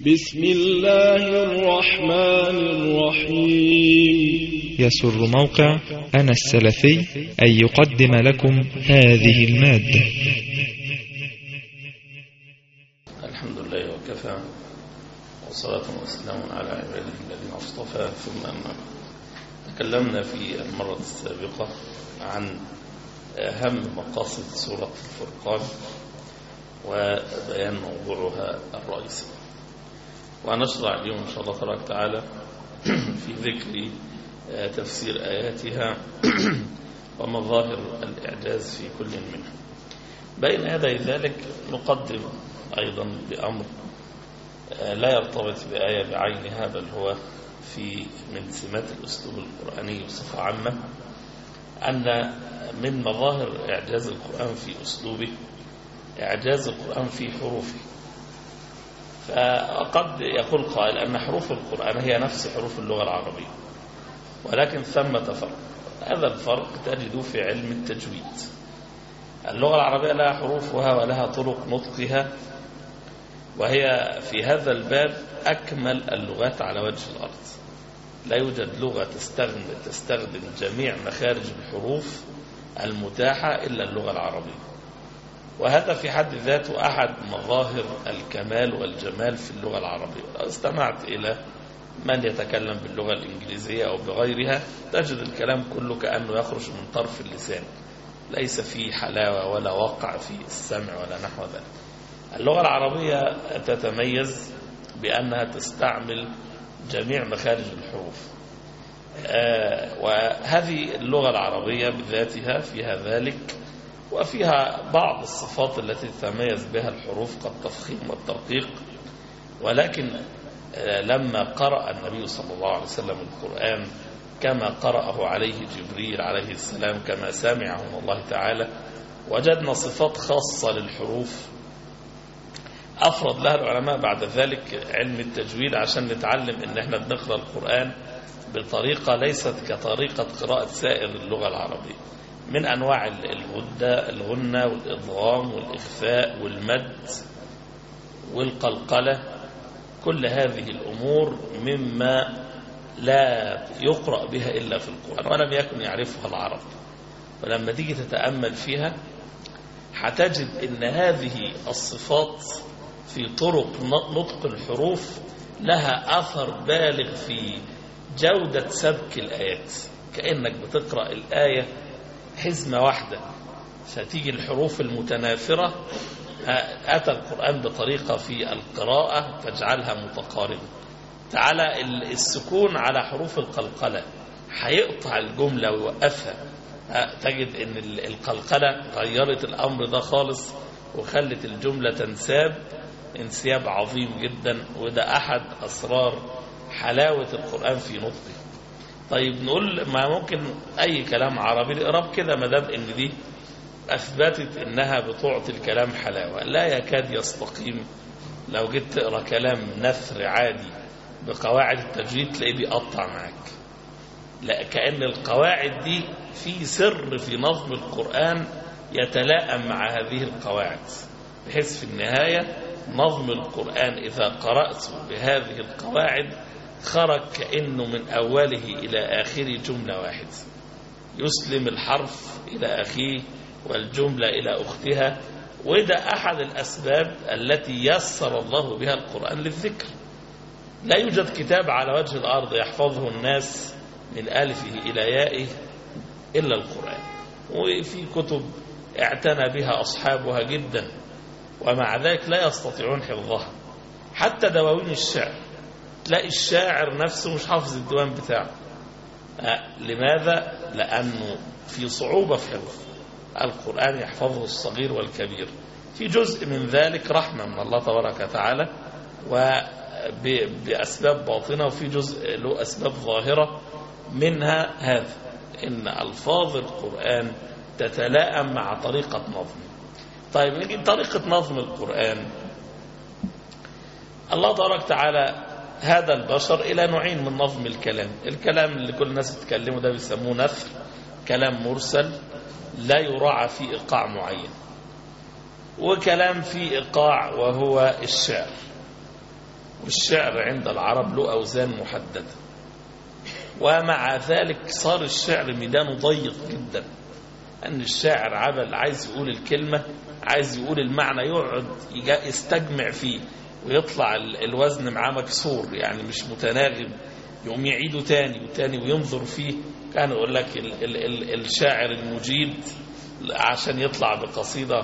بسم الله الرحمن الرحيم. يسر موقع أنا السلفي أن يقدم لكم هذه المادة. الحمد لله وكفى وصلاة وسلام على عباده الذين اصطفى. ثم أما. تكلمنا في المرة السابقة عن أهم مقاصد سورة الفرقان وبيان موضوعها الرئيسي. ونشرع اليوم إن شاء الله تبارك وتعالى في ذكر تفسير آياتها ومظاهر الإعجاز في كل منها. بين يدي ذلك نقدم أيضا بأمر لا يرتبط بآية بعينها بل هو في من سمات الأسلوب القرآني بصفة عامة أن من مظاهر إعجاز القرآن في أسلوبه إعجاز القرآن في حروفه. فقد يقول قائل أن حروف القرآن هي نفس حروف اللغة العربية ولكن ثمة فرق. هذا الفرق تجده في علم التجويد. اللغة العربية لها حروفها ولها طرق نطقها وهي في هذا الباب أكمل اللغات على وجه الأرض. لا يوجد لغة تستخدم, تستخدم جميع مخارج الحروف المتاحة إلا اللغة العربية. وهذا في حد ذاته أحد مظاهر الكمال والجمال في اللغة العربية. لو استمعت إلى من يتكلم باللغة الإنجليزية أو بغيرها تجد الكلام كله كأنه يخرج من طرف اللسان. ليس فيه حلاوة ولا وقع في السمع ولا نحو ذلك. اللغة العربية تتميز بأنها تستعمل جميع مخارج الحروف. آه وهذه اللغة العربية بذاتها فيها ذلك وفيها بعض الصفات التي تتميز بها الحروف كالتفخيم والترقيق ولكن آه لما قرأ النبي صلى الله عليه وسلم القرآن كما قرأه عليه جبريل عليه السلام كما سامعه من الله تعالى وجدنا صفات خاصة للحروف. أفرض لها العلماء بعد ذلك علم التجويد عشان نتعلم إن إحنا بنقرأ القرآن بطريقة ليست كطريقة قراءة سائر اللغة العربية. من أنواع الغدة الغنة والإضغام والإخفاء والمد والقلقلة. كل هذه الأمور مما لا يقرأ بها إلا في القرآن ولم يكن يعرفها العرب. ولما تيجي تتأمل فيها هتجد إن هذه الصفات في طرق نطق الحروف لها أثر بالغ في جودة سبك الآيات. كأنك بتقرأ الآية حزمة واحدة. فتيجي الحروف المتنافرة. أتى القرآن بطريقة في القراءة تجعلها متقاربة. تعالى السكون على حروف القلقلة. هيقطع الجملة ويوقفها. تجد إن القلقلة غيرت الأمر ده خالص وخلت الجملة تنساب. انسياب عظيم جدا. وده أحد أسرار حلاوة القرآن في نطقه. طيب نقول ما ممكن أي كلام عربي نقرب كده ما دام إن دي أثبتت إنها بتعطي الكلام حلاوة. لا يكاد يستقيم. لو جيت تقرأ كلام نثر عادي بقواعد التجويد تلاقيه بيقطع معاك. لا كأن القواعد دي في سر في نظم القرآن يتلائم مع هذه القواعد. بحيث في النهاية نظم القرآن إذا قرأت بهذه القواعد خرج كأنه من أوله إلى آخره جملة واحدة. يسلم الحرف إلى أخيه والجملة إلى أختها وده أحد الأسباب التي يسر الله بها القرآن للذكر. لا يوجد كتاب على وجه الأرض يحفظه الناس من ألفه إلى يائه إلا القرآن. وفي كتب اعتنى بها أصحابها جدا ومع ذلك لا يستطيعون حفظها. حتى دواوين الشعر تلاقي الشاعر نفسه مش حافظ الديوان بتاعه. أه لماذا؟ لأنه في صعوبة في حفظ. القرآن يحفظه الصغير والكبير. في جزء من ذلك رحمة من الله تبارك وتعالى وبأسباب باطنة وفي جزء له أسباب ظاهرة. منها هذا إن ألفاظ القرآن تتلائم مع طريقة نظمه طيب نجي طريقة نظم القرآن. الله تبارك وتعالى هذا البشر إلى نوعين من نظم الكلام. الكلام اللي كل الناس بتتكلمه ده بيسموه نثر كلام مرسل لا يراعى فيه إيقاع معين. وكلام فيه إيقاع وهو الشعر. والشعر عند العرب له أوزان محددة. ومع ذلك صار الشعر ميدانه ضيق جدا. أن الشاعر عمل عايز يقول الكلمة عايز يقول المعنى يقعد يستجمع فيه. ويطلع الوزن معاه مكسور يعني مش متناغم. يقوم يعيده تاني وتاني وينظر فيه. كان يقول لك ال ال ال الشاعر المجيد عشان يطلع بقصيدة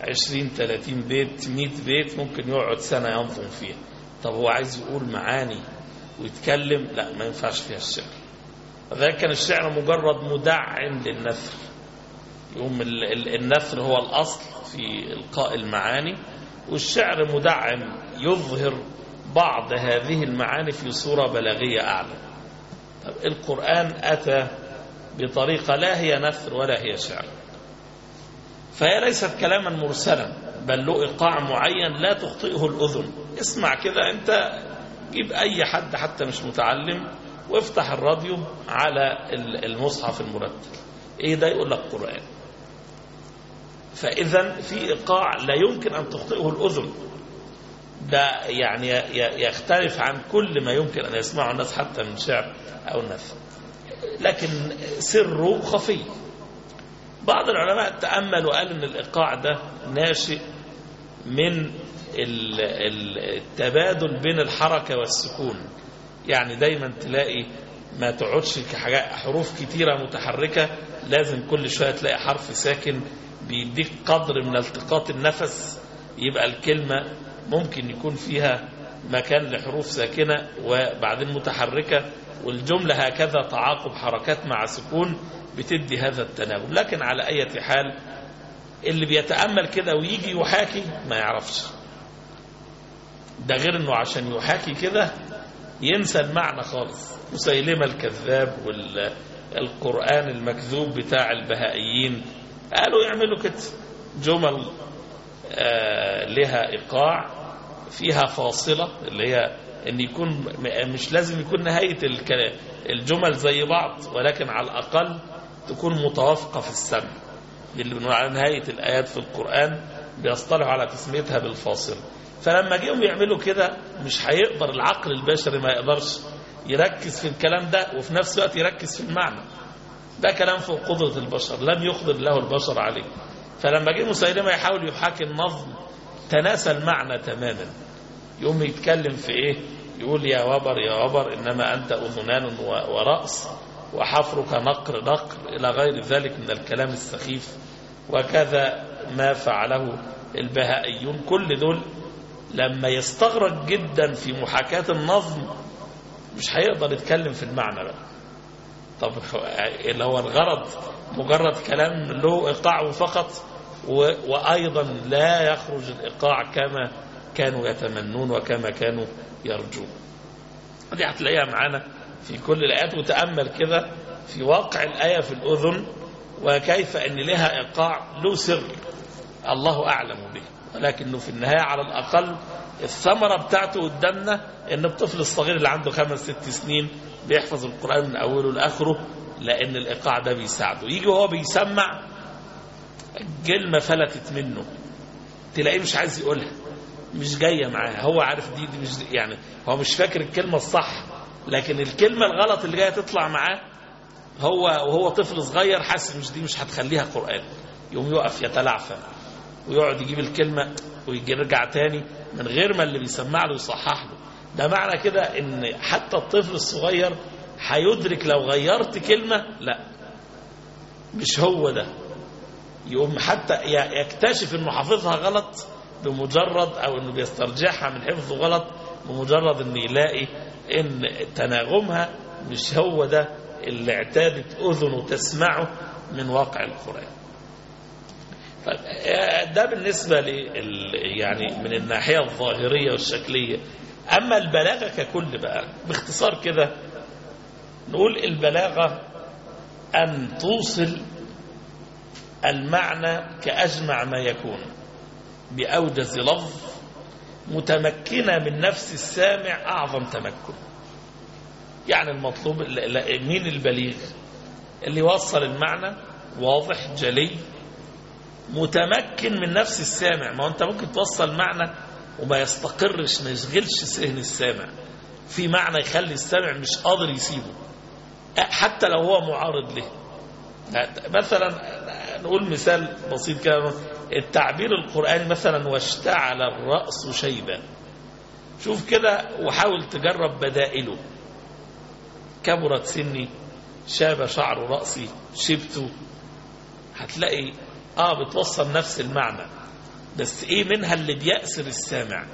20 30 بيت 100 بيت ممكن يقعد سنة ينظم فيها. طب هو عايز يقول معاني ويتكلم؟ لا ما ينفعش فيها الشعر. فذلك كان الشعر مجرد مدعم للنثر. يقوم النثر هو الأصل في إلقاء المعاني والشعر مدعم يظهر بعض هذه المعاني في صورة بلاغية أعلى. طب القرآن أتى بطريقة لا هي نثر ولا هي شعر. فهي ليست كلاما مرسلا بل له إيقاع معين لا تخطئه الأذن. اسمع كده أنت جيب أي حد حتى مش متعلم وافتح الراديو على المصحف المرتب. إيه ده؟ يقول لك قرآن. فإذا في إيقاع لا يمكن أن تخطئه الأذن. ده يعني يختلف عن كل ما يمكن أن يسمعه الناس حتى من شعر أو نثر لكن سره خفي. بعض العلماء تأمل وقال أن الإيقاع ده ناشئ من التبادل بين الحركة والسكون. يعني دايما تلاقي ما تقعدش حروف كتيرة متحركة لازم كل شوية تلاقي حرف ساكن بيديك قدر من التقاط النفس يبقى الكلمة ممكن يكون فيها مكان لحروف ساكنة وبعدين متحركة والجملة هكذا تعاقب حركات مع سكون بتدي هذا التناغم. لكن على أي حال اللي بيتأمل كده ويجي يحاكي ما يعرفش. ده غير إنه عشان يحاكي كده ينسى المعنى خالص. مسيلمة الكذاب والقرآن المكذوب بتاع البهائيين قالوا يعملوا كده. جمل آه لها إيقاع. فيها فاصلة اللي هي إن يكون مش لازم يكون نهاية الجمل زي بعض ولكن على الأقل تكون متوافقة في السمع. اللي بنقول على نهاية الآيات في القرآن بيصطلحوا على تسميتها بالفاصلة. فلما جيهم يعملوا كده مش هيقدر العقل البشري ما يقدرش يركز في الكلام ده وفي نفس الوقت يركز في المعنى. ده كلام فوق قدرة البشر لم يقدر له البشر عليه. فلما جه مسيلمة يحاول يحاكي النظم تناسى المعنى تماما. يقوم يتكلم في إيه؟ يقول يا وبر يا وبر إنما أنت أذنان ورأس وحفرك نقر نقر إلى غير ذلك من الكلام السخيف. وكذا ما فعله البهائيون. كل دول لما يستغرق جدا في محاكاة النظم مش هيقدر يتكلم في المعنى بقى. طب اللي هو الغرض؟ مجرد كلام له إيقاع فقط. وأيضا لا يخرج الإيقاع كما كانوا يتمنون وكما كانوا يرجون. دي هتلاقيها معانا في كل الآيات وتأمل كده في واقع الآية في الأذن وكيف أن لها إيقاع له سر. الله أعلم به. ولكنه في النهاية على الأقل الثمرة بتاعته قدامنا إن الطفل الصغير اللي عنده خمس ست سنين بيحفظ القرآن من أوله لآخره لأن الإيقاع ده بيساعده. يجي وهو بيسمع الكلمة فلتت منه. تلاقيه مش عايز يقولها. مش جاية معاه. هو عارف دي, دي مش يعني هو مش فاكر الكلمة الصح لكن الكلمة الغلط اللي جاية تطلع معاه هو وهو طفل صغير حاسس مش دي مش هتخليها قرآن. يقوم يقف يتلعثم ويقعد يجيب الكلمة ويرجع تاني من غير ما اللي بيسمع له يصحح له. ده معنى كده إن حتى الطفل الصغير هيدرك لو غيرت كلمة لا. مش هو ده. يقوم حتى يكتشف إنه حافظها غلط بمجرد أو إنه بيسترجعها من حفظه غلط بمجرد إنه يلاقي إن تناغمها مش هو ده اللي اعتادت أذنه تسمعه من واقع القرآن. طيب ده بالنسبة لي يعني من الناحية الظاهرية والشكلية. أما البلاغة ككل بقى باختصار كده نقول البلاغة أن توصل المعنى كأجمع ما يكون بأوجز لفظ متمكنة من نفس السامع أعظم تمكن. يعني المطلوب مين البليغ؟ اللي يوصل المعنى واضح جلي متمكن من نفس السامع. ما أنت ممكن توصل معنى وما يستقرش ما يشغلش ذهن السامع. في معنى يخلي السامع مش قادر يسيبه حتى لو هو معارض له. مثلا نقول مثال بسيط كده. التعبير القرآني مثلا واشتعل الرأس شيبا. شوف كده وحاول تجرب بدائله. كبرت سني؟ شاب شعر رأسي شبته. هتلاقي آه بتوصل نفس المعنى. بس إيه منها اللي بيأسر السامع؟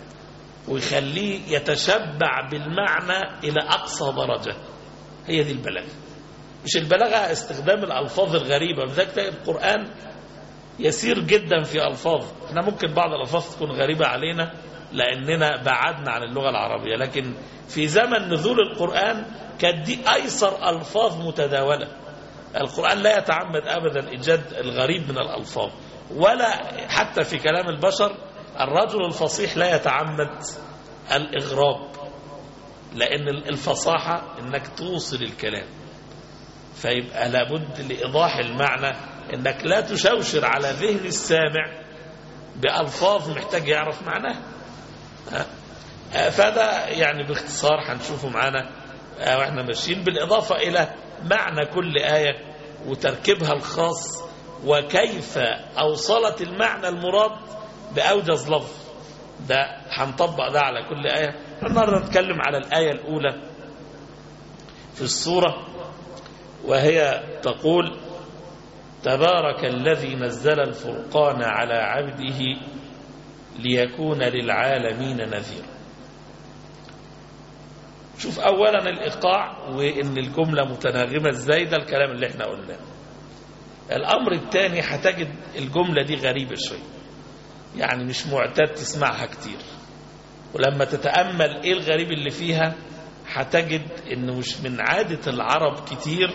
ويخليه يتشبع بالمعنى إلى أقصى درجة. هي دي البلاغة. مش البلاغة استخدام الألفاظ الغريبة. بذلك تلاقي القرآن يسير جدا في ألفاظ. إحنا ممكن بعض الألفاظ تكون غريبة علينا لأننا بعدنا عن اللغة العربية. لكن في زمن نزول القرآن كانت دي أيسر ألفاظ متداولة. القرآن لا يتعمد ابدا إيجاد الغريب من الألفاظ. ولا حتى في كلام البشر الرجل الفصيح لا يتعمد الإغراب. لأن الفصاحة إنك توصل الكلام. فيبقى لابد لإيضاح المعنى إنك لا تشوشر على ذهن السامع بألفاظ محتاج يعرف معناها. فده يعني باختصار هنشوفه معانا وإحنا ماشيين بالإضافة إلى معنى كل آية وتركيبها الخاص وكيف أوصلت المعنى المراد بأوجز لفظ. ده هنطبق ده على كل آية. النهارده نتكلم على الآية الأولى في السورة. وهي تقول تبارك الذي نزل الفرقان على عبده ليكون للعالمين نذيرا. شوف أولا الإيقاع وإن الجملة متناغمة إزاي؟ ده الكلام اللي إحنا قلناه. الأمر الثاني هتجد الجملة دي غريبة شوية. يعني مش معتاد تسمعها كتير. ولما تتأمل إيه الغريب اللي فيها؟ هتجد إنه مش من عادة العرب كتير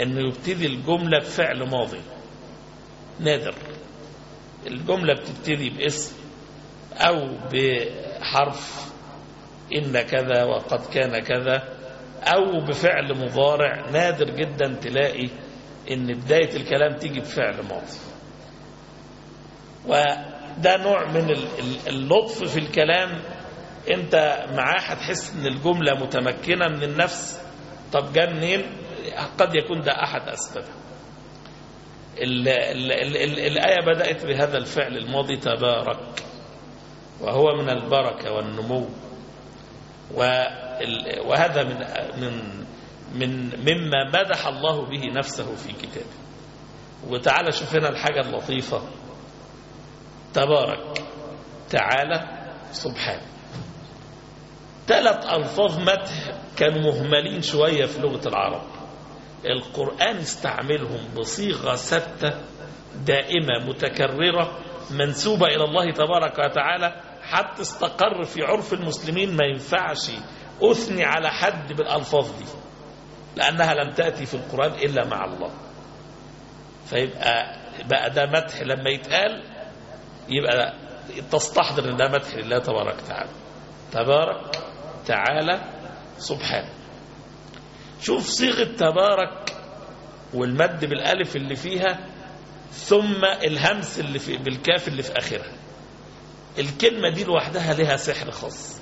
إنه يبتدي الجملة بفعل ماضي. نادر. الجملة بتبتدي باسم أو بحرف إن كذا وقد كان كذا أو بفعل مضارع. نادر جدا تلاقي إن بداية الكلام تيجي بفعل ماضي. وده نوع من اللطف في الكلام. إنت معاه هتحس إن الجملة متمكنة من النفس. طب جا منين؟ قد يكون ده أحد اسبابها ال ال ال ال الآية بدأت بهذا الفعل الماضي تبارك وهو من البركة والنمو. وهذا من من من مما مدح الله به نفسه في كتابه. وتعالى شوف هنا الحاجة اللطيفة. تبارك تعالى سبحانه. ثلاث ألفاظ مدح كانوا مهملين شوية في لغة العرب. القرآن استعملهم بصيغة ثابتة دائمة متكررة منسوبة إلى الله تبارك وتعالى حتى استقر في عرف المسلمين ما ينفعش أثني على حد بالألفاظ دي لأنها لم تأتي في القرآن إلا مع الله. فيبقى بقى ده مدح لما يتقال يبقى تستحضر إن ده مدح لله تبارك وتعالى. تبارك تعالى سبحانه. شوف صيغة تبارك والمد بالألف اللي فيها ثم الهمس اللي في بالكاف اللي في آخرها. الكلمة دي لوحدها لها سحر خاص.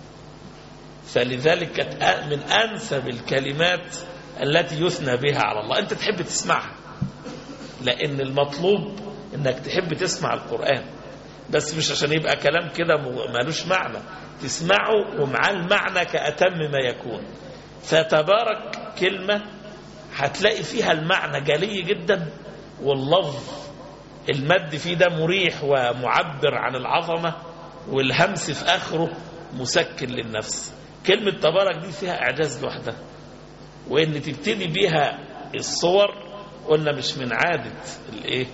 فلذلك كانت من أنسب الكلمات التي يثنى بها على الله. أنت تحب تسمعها لأن المطلوب إنك تحب تسمع القرآن. بس مش عشان يبقى كلام كده مالوش معنى. تسمعه ومعاه المعنى كأتم ما يكون. فتبارك كلمة هتلاقي فيها المعنى جلي جدا واللفظ المد فيه ده مريح ومعبر عن العظمة والهمس في آخره مسكن للنفس. كلمة تبارك دي فيها إعجاز لوحدها وإن تبتدي بيها الصور قلنا مش من عادة الإيه؟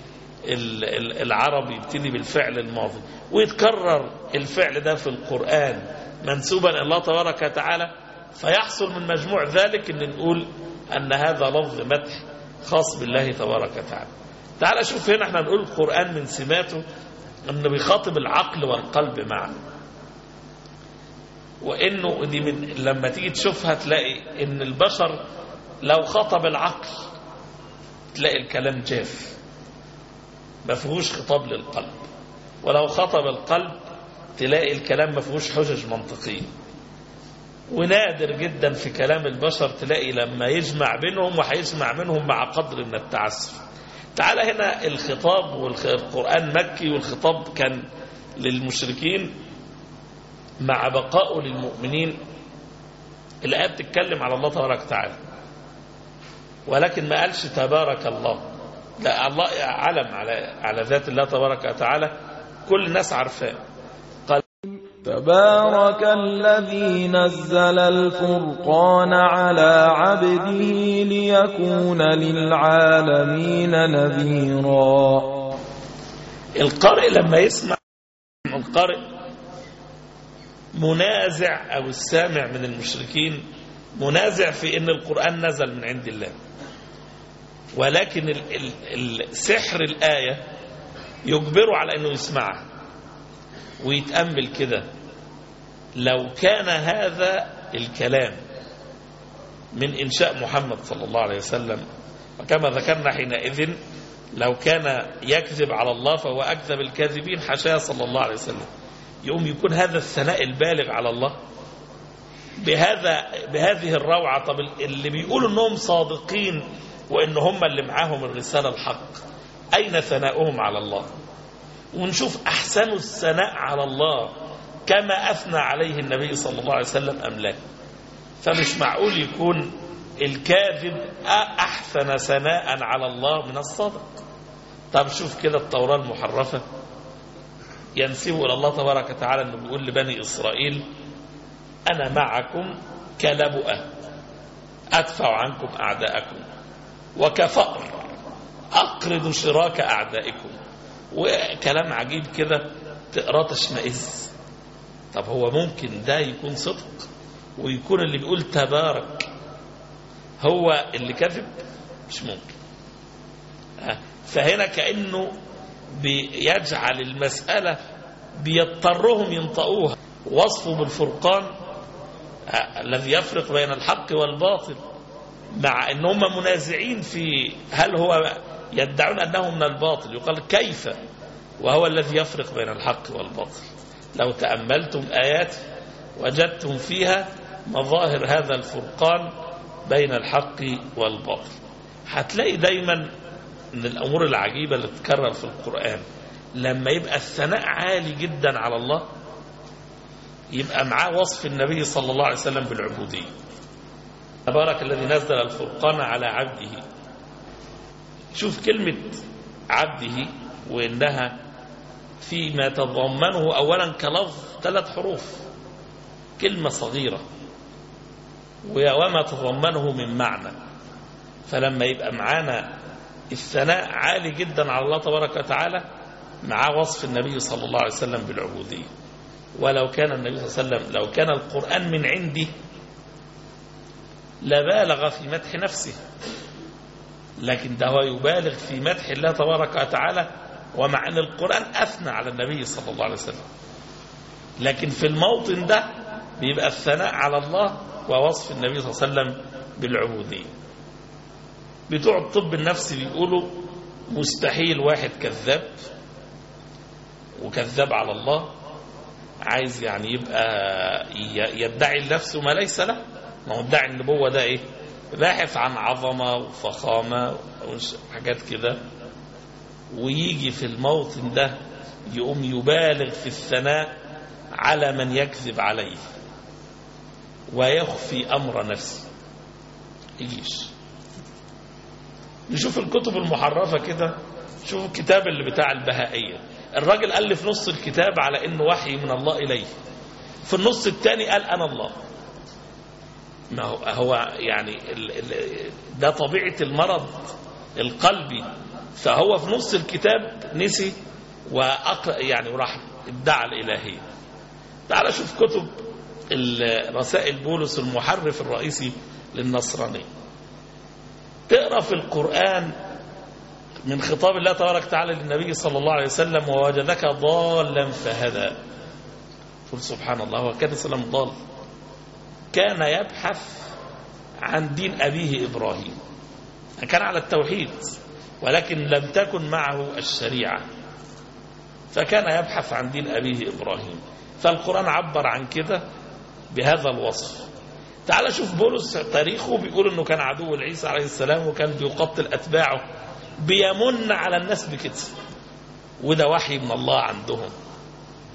العربي يبتدي بالفعل الماضي. ويتكرر الفعل ده في القرآن منسوبا الله تبارك وتعالى. فيحصل من مجموع ذلك إن نقول أن هذا لفظ مدح خاص بالله تبارك وتعالى. تعال شوف هنا إحنا نقول القرآن من سماته إنه بيخاطب العقل والقلب معا وإنه دي من لما تيجي تشوفها تلاقي إن البشر لو خطب العقل تلاقي الكلام جاف. ما فيهوش خطاب للقلب. ولو خطب القلب تلاقي الكلام ما فيهوش حجج منطقية ونادر جدا في كلام البشر تلاقي لما يجمع بينهم وهيجمع منهم مع قدر من التعسف. تعال هنا الخطاب والقرآن مكي والخطاب كان للمشركين مع بقائه للمؤمنين. الآية بتتكلم على الله تبارك وتعالى. ولكن ما قالش تبارك الله. لا الله علم على على ذات الله تبارك وتعالى. كل الناس عارفاه. تبارك الذي نزل الفرقان على عبده ليكون للعالمين نذيرا. القارئ لما يسمع القارئ منازع أو السامع من المشركين منازع في أن القرآن نزل من عند الله. ولكن السحر الآية يجبره على أنه يسمعها ويتأمل كده. لو كان هذا الكلام من إنشاء محمد صلى الله عليه وسلم وكما ذكرنا حينئذ لو كان يكذب على الله فهو أكذب الكاذبين حاشاه صلى الله عليه وسلم. يقوم يكون هذا الثناء البالغ على الله بهذا بهذه الروعة طب اللي بيقولوا إنهم صادقين وإن هم اللي معاهم الرسالة الحق أين ثناؤهم على الله؟ ونشوف أحسن الثناء على الله. كما أثنى عليه النبي صلى الله عليه وسلم أم لا. فمش معقول يكون الكاذب أحسن ثناء على الله من الصادق طب شوف كده التوراة المحرفة. ينسبه إلى الله تبارك وتعالى أنه بيقول لبني إسرائيل أنا معكم كلبؤة أدفع عنكم أعداءكم وكفأر أقرض شراك أعدائكم. وكلام عجيب كده تقراه تشمئز. طب هو ممكن ده يكون صدق ويكون اللي بيقول تبارك هو اللي كذب؟ مش ممكن. فهنا كأنه بيجعل المسألة بيضطرهم ينطقوها. وصفه بالفرقان الذي يفرق بين الحق والباطل مع إن هم منازعين في هل هو يدعون أنه من الباطل. يقال كيف؟ وهو الذي يفرق بين الحق والباطل. لو تأملتم آيات وجدتم فيها مظاهر هذا الفرقان بين الحق والباطل. هتلاقي دايما من الأمور العجيبة اللي تتكرر في القرآن لما يبقى الثناء عالي جدا على الله يبقى معاه وصف النبي صلى الله عليه وسلم بالعبودية. تبارك الذي نزل الفرقان على عبده. شوف كلمة عبده وإنها فيما تضمنه أولا كلفظ ثلاث حروف. كلمة صغيرة. وما تضمنه من معنى. فلما يبقى معانا الثناء عالي جدا على الله تبارك وتعالى مع وصف النبي صلى الله عليه وسلم بالعبودية. ولو كان النبي صلى الله عليه وسلم لو كان القرآن من عندي لبالغ في مدح نفسه. لكن ده هو يبالغ في مدح الله تبارك وتعالى ومع أن القرآن أثنى على النبي صلى الله عليه وسلم. لكن في الموطن ده بيبقى الثناء على الله ووصف النبي صلى الله عليه وسلم بالعبودية. بتوع الطب النفسي بيقولوا مستحيل واحد كذاب وكذاب على الله عايز يعني يبقى يدعي لنفسه ما ليس له. ما هو ادعي النبوة ده إيه؟ باحث عن عظمة وفخامة وحاجات كده. ويجي في الموطن ده يقوم يبالغ في الثناء على من يكذب عليه ويخفي أمر نفسه. يجيش. نشوف الكتب المحرفة كده شوف الكتاب اللي بتاع البهائية. الراجل ألف نص الكتاب على إنه وحي من الله إليه. في النص الثاني قال أنا الله. ما هو, يعني ده طبيعة المرض القلبي. فهو في نص الكتاب نسي وأقرأ يعني وراح ادعى الإلهية. تعال شوف كتب رسائل بولس المحرف الرئيسي للنصرانية تقرأ في القرآن من خطاب الله تبارك وتعالى للنبي صلى الله عليه وسلم ووجدك ضالا فهدى. قل سبحان الله وكان سلام ضال. كان يبحث عن دين أبيه إبراهيم. كان على التوحيد. ولكن لم تكن معه الشريعة. فكان يبحث عن دين أبيه إبراهيم. فالقرآن عبر عن كده بهذا الوصف. تعال شوف بولس تاريخه بيقول إنه كان عدو لعيسى عليه السلام وكان بيقتل أتباعه بيمن على الناس بكده. وده وحي من الله عندهم.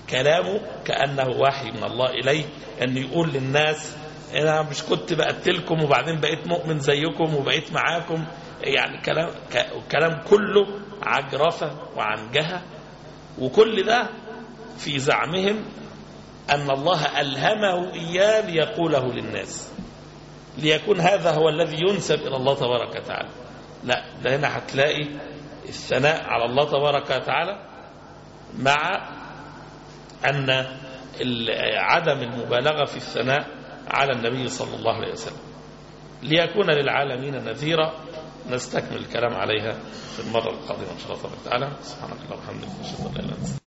كلامه كأنه وحي من الله إليه. أن يقول للناس أنا مش كنت بقتلكم وبعدين بقيت مؤمن زيكم وبقيت معاكم. يعني كلام كلام كله عجرفة وعنجهة وكل ده في زعمهم أن الله ألهمه إياه ليقوله للناس ليكون هذا هو الذي ينسب إلى الله تبارك وتعالى. لا ده هنا هتلاقي الثناء على الله تبارك وتعالى مع أن عدم المبالغة في الثناء على النبي صلى الله عليه وسلم. ليكون للعالمين نذيرا نستكمل الكلام عليها في المرة القادمة إن شاء الله تعالى سبحانك اللهم وبحمدك أشهد أن لا إله إلا أنت.